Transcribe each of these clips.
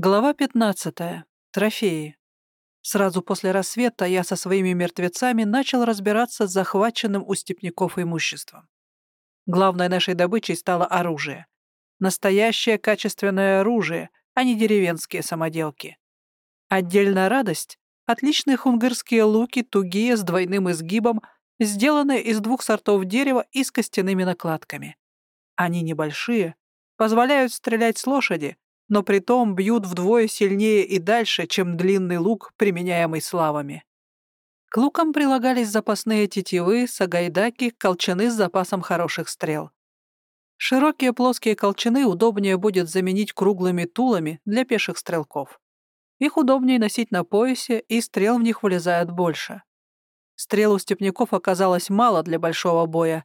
Глава 15. Трофеи. Сразу после рассвета я со своими мертвецами начал разбираться с захваченным у степняков имуществом. Главной нашей добычей стало оружие. Настоящее качественное оружие, а не деревенские самоделки. Отдельная радость — отличные хунгырские луки, тугие, с двойным изгибом, сделанные из двух сортов дерева и с костяными накладками. Они небольшие, позволяют стрелять с лошади, но притом бьют вдвое сильнее и дальше, чем длинный лук, применяемый славами. К лукам прилагались запасные тетивы, сагайдаки, колчаны с запасом хороших стрел. Широкие плоские колчаны удобнее будет заменить круглыми тулами для пеших стрелков. Их удобнее носить на поясе, и стрел в них вылезает больше. Стрел у степняков оказалось мало для большого боя.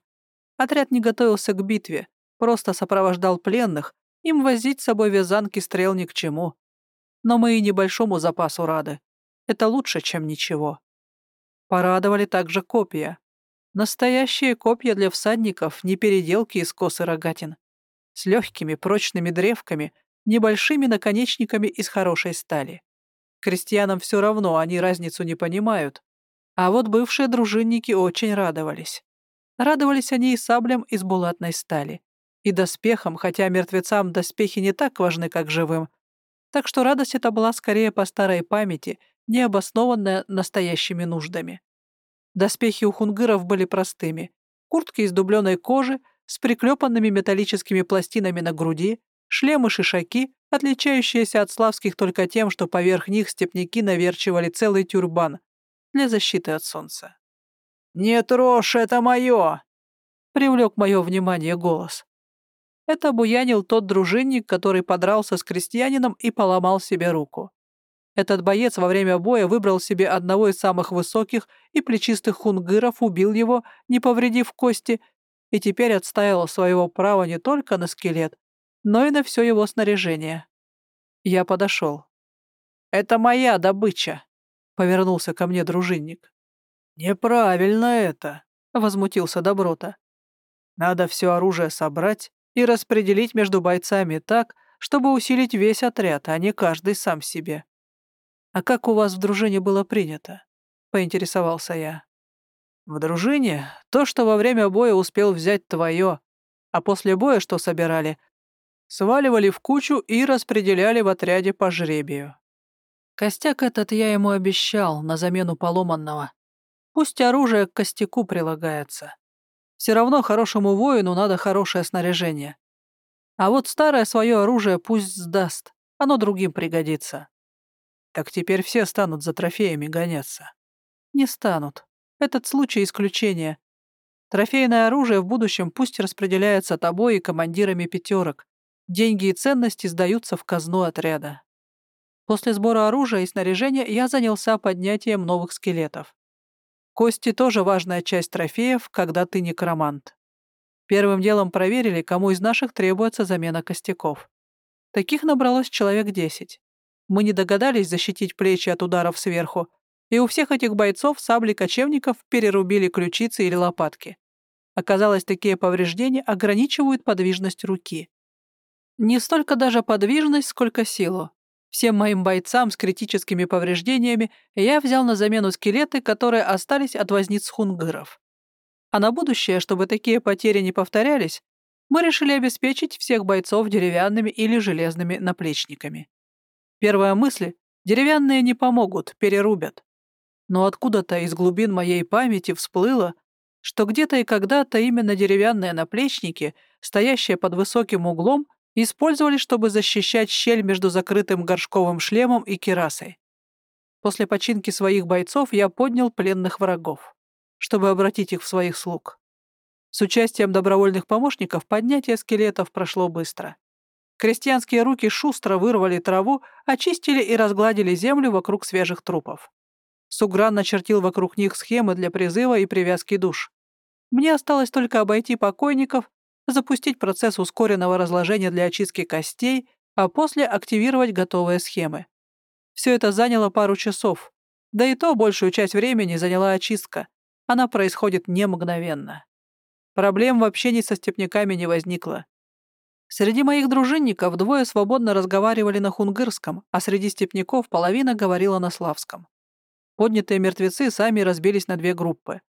Отряд не готовился к битве, просто сопровождал пленных, им возить с собой вязанки стрел ни к чему. Но мы и небольшому запасу рады. Это лучше, чем ничего. Порадовали также копья. Настоящие копья для всадников, не переделки из косы рогатин. С легкими прочными древками, небольшими наконечниками из хорошей стали. Крестьянам все равно, они разницу не понимают. А вот бывшие дружинники очень радовались. Радовались они и саблям из булатной стали и доспехам, хотя мертвецам доспехи не так важны, как живым. Так что радость эта была скорее по старой памяти, не обоснованная настоящими нуждами. Доспехи у хунгыров были простыми. Куртки из дубленой кожи с приклепанными металлическими пластинами на груди, шлемы-шишаки, отличающиеся от славских только тем, что поверх них степняки наверчивали целый тюрбан для защиты от солнца. «Не трожь, это мое!» — привлек мое внимание голос. Это буянил тот дружинник, который подрался с крестьянином и поломал себе руку. Этот боец во время боя выбрал себе одного из самых высоких и плечистых хунгыров, убил его, не повредив кости, и теперь отстаивал своего права не только на скелет, но и на все его снаряжение. Я подошел. «Это моя добыча», — повернулся ко мне дружинник. «Неправильно это», — возмутился Доброта. «Надо все оружие собрать и распределить между бойцами так, чтобы усилить весь отряд, а не каждый сам себе. «А как у вас в дружине было принято?» — поинтересовался я. «В дружине то, что во время боя успел взять твое, а после боя что собирали, сваливали в кучу и распределяли в отряде по жребию. Костяк этот я ему обещал на замену поломанного. Пусть оружие к костяку прилагается. Все равно хорошему воину надо хорошее снаряжение. А вот старое свое оружие пусть сдаст, оно другим пригодится. Так теперь все станут за трофеями гоняться. Не станут. Этот случай исключение. Трофейное оружие в будущем пусть распределяется тобой и командирами пятерок. Деньги и ценности сдаются в казну отряда. После сбора оружия и снаряжения я занялся поднятием новых скелетов. Кости тоже важная часть трофеев, когда ты некромант. Первым делом проверили, кому из наших требуется замена костяков. Таких набралось человек десять. Мы не догадались защитить плечи от ударов сверху, и у всех этих бойцов сабли кочевников перерубили ключицы или лопатки. Оказалось, такие повреждения ограничивают подвижность руки. Не столько даже подвижность, сколько силу. Всем моим бойцам с критическими повреждениями я взял на замену скелеты, которые остались от возниц хунгыров. А на будущее, чтобы такие потери не повторялись, мы решили обеспечить всех бойцов деревянными или железными наплечниками. Первая мысль — деревянные не помогут, перерубят. Но откуда-то из глубин моей памяти всплыло, что где-то и когда-то именно деревянные наплечники, стоящие под высоким углом, использовали, чтобы защищать щель между закрытым горшковым шлемом и керасой. После починки своих бойцов я поднял пленных врагов, чтобы обратить их в своих слуг. С участием добровольных помощников поднятие скелетов прошло быстро. Крестьянские руки шустро вырвали траву, очистили и разгладили землю вокруг свежих трупов. Сугран начертил вокруг них схемы для призыва и привязки душ. Мне осталось только обойти покойников запустить процесс ускоренного разложения для очистки костей, а после активировать готовые схемы. Все это заняло пару часов. Да и то большую часть времени заняла очистка. Она происходит не мгновенно. Проблем в общении со степняками не возникло. Среди моих дружинников двое свободно разговаривали на хунгырском, а среди степняков половина говорила на славском. Поднятые мертвецы сами разбились на две группы.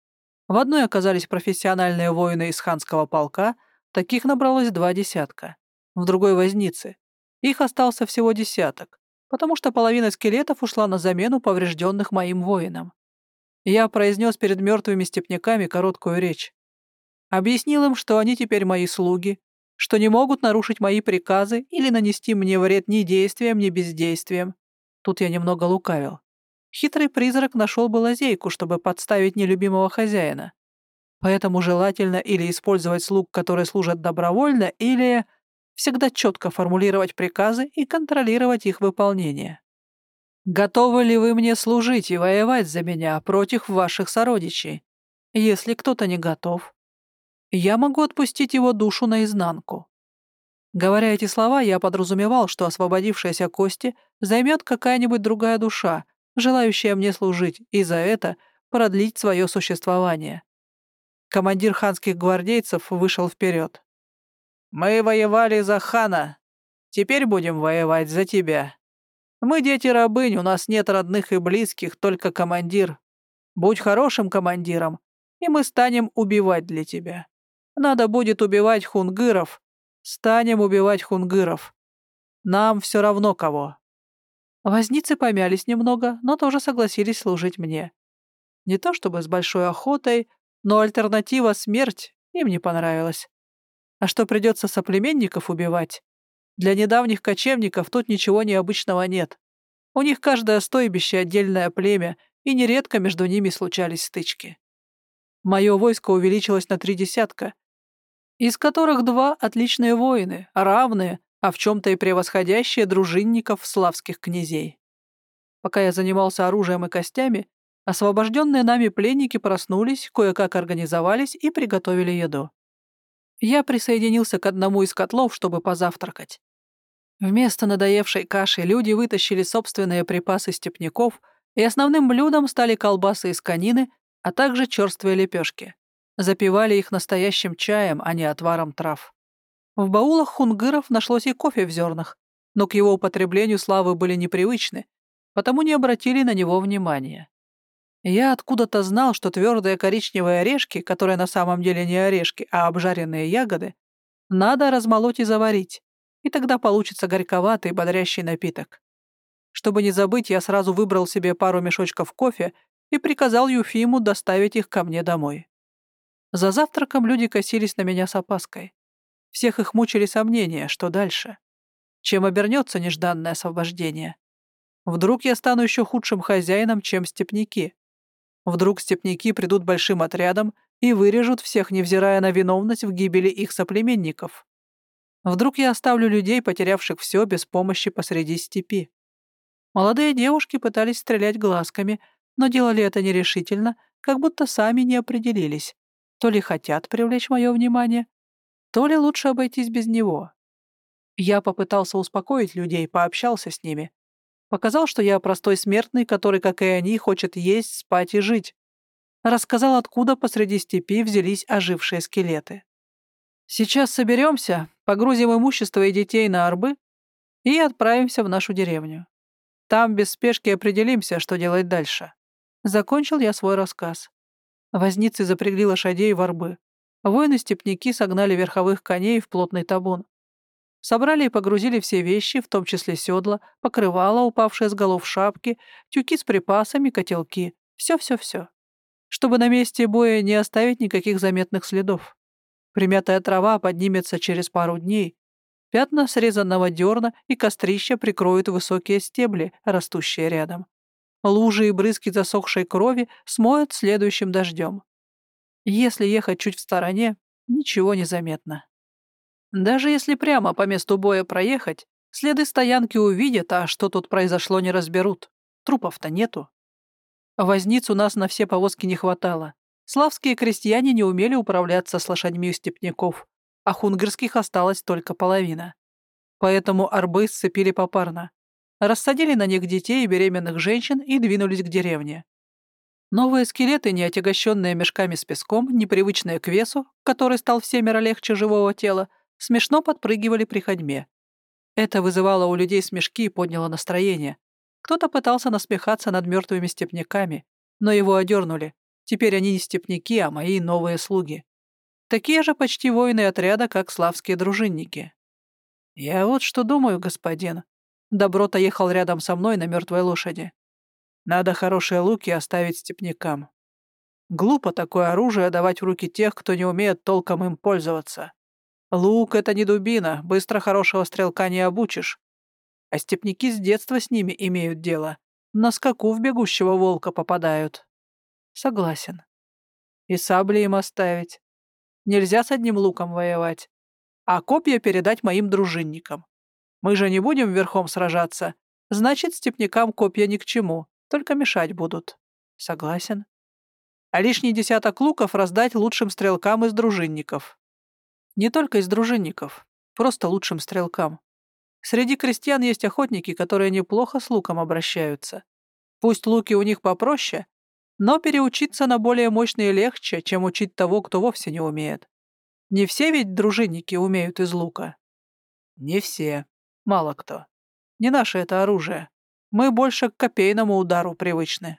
В одной оказались профессиональные воины из ханского полка, таких набралось два десятка. В другой — возницы. Их остался всего десяток, потому что половина скелетов ушла на замену поврежденных моим воинам. Я произнес перед мертвыми степняками короткую речь. Объяснил им, что они теперь мои слуги, что не могут нарушить мои приказы или нанести мне вред ни действием, ни бездействием. Тут я немного лукавил. Хитрый призрак нашел бы лазейку, чтобы подставить нелюбимого хозяина. Поэтому желательно или использовать слуг, которые служат добровольно, или всегда четко формулировать приказы и контролировать их выполнение. Готовы ли вы мне служить и воевать за меня против ваших сородичей? Если кто-то не готов, я могу отпустить его душу наизнанку. Говоря эти слова, я подразумевал, что освободившаяся кости займет какая-нибудь другая душа, желающая мне служить, и за это продлить свое существование. Командир ханских гвардейцев вышел вперед. «Мы воевали за хана. Теперь будем воевать за тебя. Мы дети рабынь, у нас нет родных и близких, только командир. Будь хорошим командиром, и мы станем убивать для тебя. Надо будет убивать хунгыров. Станем убивать хунгыров. Нам все равно кого. Возницы помялись немного, но тоже согласились служить мне. Не то чтобы с большой охотой, но альтернатива — смерть им не понравилась. А что придется соплеменников убивать? Для недавних кочевников тут ничего необычного нет. У них каждое стойбище — отдельное племя, и нередко между ними случались стычки. Мое войско увеличилось на три десятка, из которых два отличные воины, равные, а в чем-то и превосходящие дружинников славских князей. Пока я занимался оружием и костями, освобожденные нами пленники проснулись, кое-как организовались и приготовили еду. Я присоединился к одному из котлов, чтобы позавтракать. Вместо надоевшей каши люди вытащили собственные припасы степняков, и основным блюдом стали колбасы из конины, а также черствые лепешки. Запивали их настоящим чаем, а не отваром трав. В баулах хунгыров нашлось и кофе в зернах, но к его употреблению славы были непривычны, потому не обратили на него внимания. Я откуда-то знал, что твердые коричневые орешки, которые на самом деле не орешки, а обжаренные ягоды, надо размолоть и заварить, и тогда получится горьковатый бодрящий напиток. Чтобы не забыть, я сразу выбрал себе пару мешочков кофе и приказал Юфиму доставить их ко мне домой. За завтраком люди косились на меня с опаской. Всех их мучили сомнения, что дальше. Чем обернется нежданное освобождение? Вдруг я стану еще худшим хозяином, чем степняки? Вдруг степняки придут большим отрядом и вырежут всех, невзирая на виновность в гибели их соплеменников? Вдруг я оставлю людей, потерявших все без помощи посреди степи? Молодые девушки пытались стрелять глазками, но делали это нерешительно, как будто сами не определились, то ли хотят привлечь мое внимание, то ли лучше обойтись без него. Я попытался успокоить людей, пообщался с ними. Показал, что я простой смертный, который, как и они, хочет есть, спать и жить. Рассказал, откуда посреди степи взялись ожившие скелеты. Сейчас соберемся, погрузим имущество и детей на арбы и отправимся в нашу деревню. Там без спешки определимся, что делать дальше. Закончил я свой рассказ. Возницы запрягли лошадей в арбы. Воины-степняки согнали верховых коней в плотный табун. Собрали и погрузили все вещи, в том числе седла, покрывала, упавшие с голов шапки, тюки с припасами, котелки. Все-все-все. Чтобы на месте боя не оставить никаких заметных следов. Примятая трава поднимется через пару дней. Пятна срезанного дерна и кострища прикроют высокие стебли, растущие рядом. Лужи и брызги засохшей крови смоют следующим дождем. Если ехать чуть в стороне, ничего не заметно. Даже если прямо по месту боя проехать, следы стоянки увидят, а что тут произошло, не разберут. Трупов-то нету. Возниц у нас на все повозки не хватало. Славские крестьяне не умели управляться с лошадьми у степняков, а хунгерских осталась только половина. Поэтому арбы сцепили попарно рассадили на них детей и беременных женщин и двинулись к деревне. Новые скелеты, не отягощенные мешками с песком, непривычные к весу, который стал в семеро легче живого тела, смешно подпрыгивали при ходьбе. Это вызывало у людей смешки и подняло настроение. Кто-то пытался насмехаться над мертвыми степняками, но его одернули. Теперь они не степняки, а мои новые слуги. Такие же почти воины отряда, как славские дружинники. Я вот что думаю, господин. Доброта ехал рядом со мной на мертвой лошади. Надо хорошие луки оставить степнякам. Глупо такое оружие давать в руки тех, кто не умеет толком им пользоваться. Лук — это не дубина, быстро хорошего стрелка не обучишь. А степняки с детства с ними имеют дело. На скаку в бегущего волка попадают. Согласен. И сабли им оставить. Нельзя с одним луком воевать. А копья передать моим дружинникам. Мы же не будем верхом сражаться. Значит, степнякам копья ни к чему, только мешать будут. Согласен. А лишний десяток луков раздать лучшим стрелкам из дружинников. Не только из дружинников, просто лучшим стрелкам. Среди крестьян есть охотники, которые неплохо с луком обращаются. Пусть луки у них попроще, но переучиться на более мощные легче, чем учить того, кто вовсе не умеет. Не все ведь дружинники умеют из лука. Не все. Мало кто. Не наше это оружие. Мы больше к копейному удару привычны.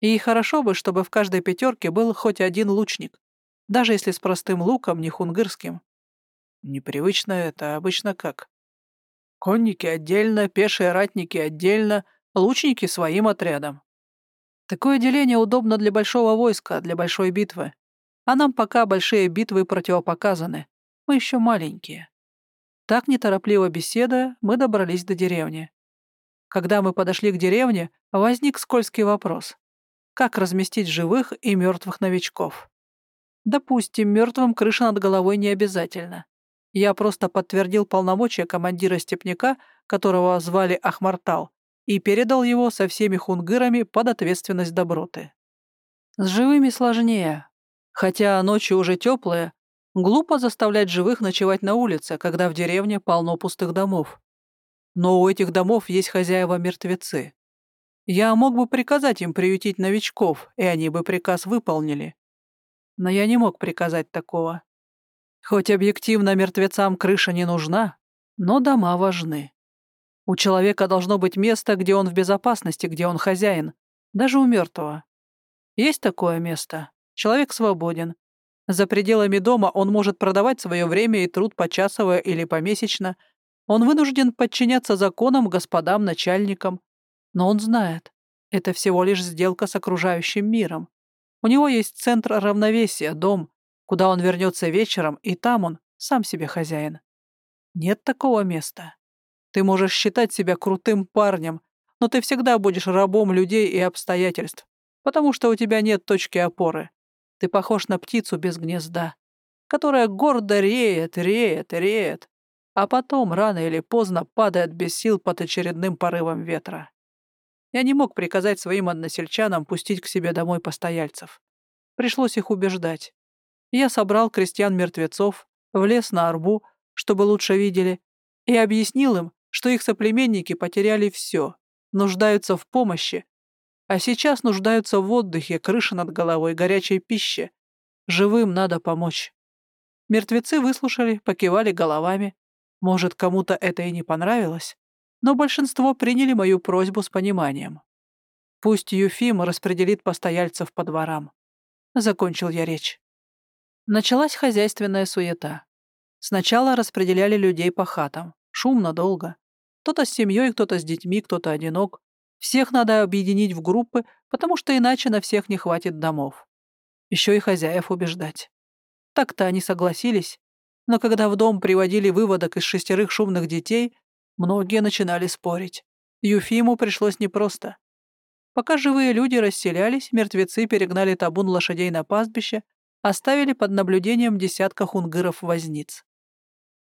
И хорошо бы, чтобы в каждой пятерке был хоть один лучник, даже если с простым луком, не хунгырским. Непривычно это, обычно как? Конники отдельно, пешие ратники отдельно, лучники своим отрядом. Такое деление удобно для большого войска, для большой битвы. А нам пока большие битвы противопоказаны. Мы еще маленькие. Так, неторопливо беседуя, мы добрались до деревни. Когда мы подошли к деревне, возник скользкий вопрос. Как разместить живых и мертвых новичков? Допустим, мертвым крыша над головой не обязательно. Я просто подтвердил полномочия командира степняка, которого звали Ахмартал, и передал его со всеми хунгырами под ответственность доброты. С живыми сложнее. Хотя ночи уже теплые, глупо заставлять живых ночевать на улице, когда в деревне полно пустых домов. Но у этих домов есть хозяева-мертвецы. Я мог бы приказать им приютить новичков, и они бы приказ выполнили но я не мог приказать такого. Хоть объективно мертвецам крыша не нужна, но дома важны. У человека должно быть место, где он в безопасности, где он хозяин, даже у мертвого. Есть такое место. Человек свободен. За пределами дома он может продавать свое время и труд почасово или помесячно. Он вынужден подчиняться законам, господам, начальникам. Но он знает, это всего лишь сделка с окружающим миром. У него есть центр равновесия, дом, куда он вернется вечером, и там он сам себе хозяин. Нет такого места. Ты можешь считать себя крутым парнем, но ты всегда будешь рабом людей и обстоятельств, потому что у тебя нет точки опоры. Ты похож на птицу без гнезда, которая гордо реет, реет, реет, а потом рано или поздно падает без сил под очередным порывом ветра. Я не мог приказать своим односельчанам пустить к себе домой постояльцев. Пришлось их убеждать. Я собрал крестьян-мертвецов, влез на арбу, чтобы лучше видели, и объяснил им, что их соплеменники потеряли все, нуждаются в помощи, а сейчас нуждаются в отдыхе, крыше над головой, горячей пище. Живым надо помочь. Мертвецы выслушали, покивали головами. Может, кому-то это и не понравилось, но большинство приняли мою просьбу с пониманием. Пусть Юфим распределит постояльцев по дворам. Закончил я речь. Началась хозяйственная суета. Сначала распределяли людей по хатам. Шумно, долго. Кто-то с семьей, кто-то с детьми, кто-то одинок. Всех надо объединить в группы, потому что иначе на всех не хватит домов. Еще и хозяев убеждать. Так-то они согласились, но когда в дом приводили выводок из шестерых шумных детей, Многие начинали спорить. Юфиму пришлось непросто. Пока живые люди расселялись, мертвецы перегнали табун лошадей на пастбище, оставили под наблюдением десятка хунгыров-возниц.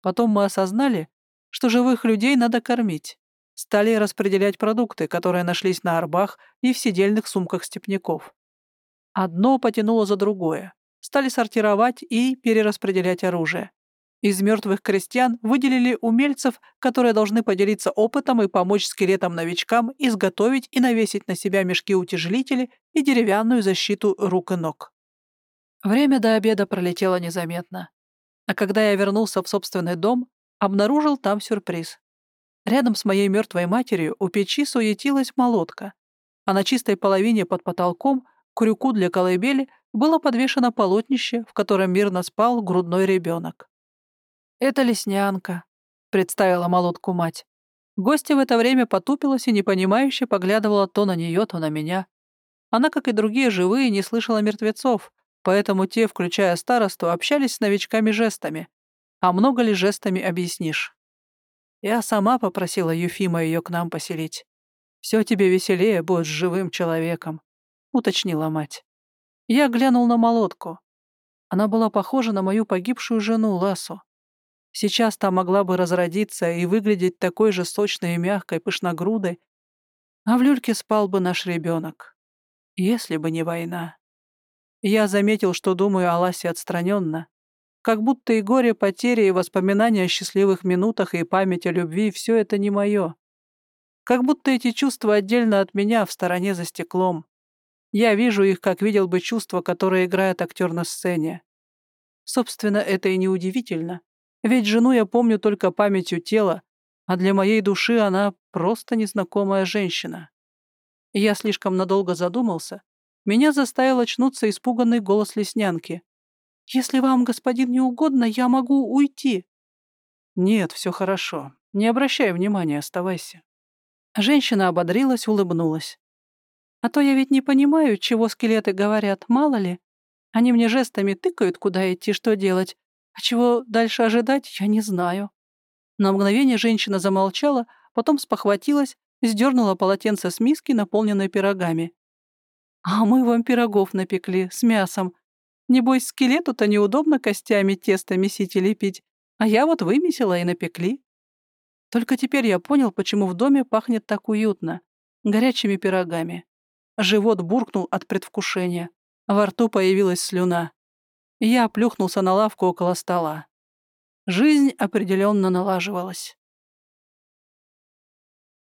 Потом мы осознали, что живых людей надо кормить. Стали распределять продукты, которые нашлись на арбах и в сидельных сумках степняков. Одно потянуло за другое. Стали сортировать и перераспределять оружие. Из мертвых крестьян выделили умельцев, которые должны поделиться опытом и помочь скелетам-новичкам изготовить и навесить на себя мешки-утяжелители и деревянную защиту рук и ног. Время до обеда пролетело незаметно. А когда я вернулся в собственный дом, обнаружил там сюрприз. Рядом с моей мертвой матерью у печи суетилась молотка, а на чистой половине под потолком крюку для колыбели было подвешено полотнище, в котором мирно спал грудной ребенок. «Это леснянка», — представила молотку мать. Гостья в это время потупилась и непонимающе поглядывала то на нее, то на меня. Она, как и другие живые, не слышала мертвецов, поэтому те, включая старосту, общались с новичками жестами. А много ли жестами объяснишь? Я сама попросила Юфима ее к нам поселить. «Все тебе веселее будет с живым человеком», — уточнила мать. Я глянул на молотку. Она была похожа на мою погибшую жену Ласу. Сейчас та могла бы разродиться и выглядеть такой же сочной и мягкой, пышногрудой, а в люльке спал бы наш ребенок. Если бы не война. Я заметил, что думаю о Ласе отстраненно, как будто и горе потери, и воспоминания о счастливых минутах, и память о любви — все это не мое. Как будто эти чувства отдельно от меня, в стороне за стеклом. Я вижу их, как видел бы чувства, которые играет актер на сцене. Собственно, это и не удивительно. Ведь жену я помню только памятью тела, а для моей души она просто незнакомая женщина. Я слишком надолго задумался. Меня заставил очнуться испуганный голос леснянки. «Если вам, господин, не угодно, я могу уйти». «Нет, все хорошо. Не обращай внимания, оставайся». Женщина ободрилась, улыбнулась. «А то я ведь не понимаю, чего скелеты говорят, мало ли. Они мне жестами тыкают, куда идти, что делать, а чего дальше ожидать, я не знаю». На мгновение женщина замолчала, потом спохватилась, сдернула полотенце с миски, наполненной пирогами. «А мы вам пирогов напекли, с мясом. Небось, скелету-то неудобно костями тесто месить и лепить, а я вот вымесила и напекли». Только теперь я понял, почему в доме пахнет так уютно, горячими пирогами. Живот буркнул от предвкушения. Во рту появилась слюна. Я плюхнулся на лавку около стола. Жизнь определенно налаживалась.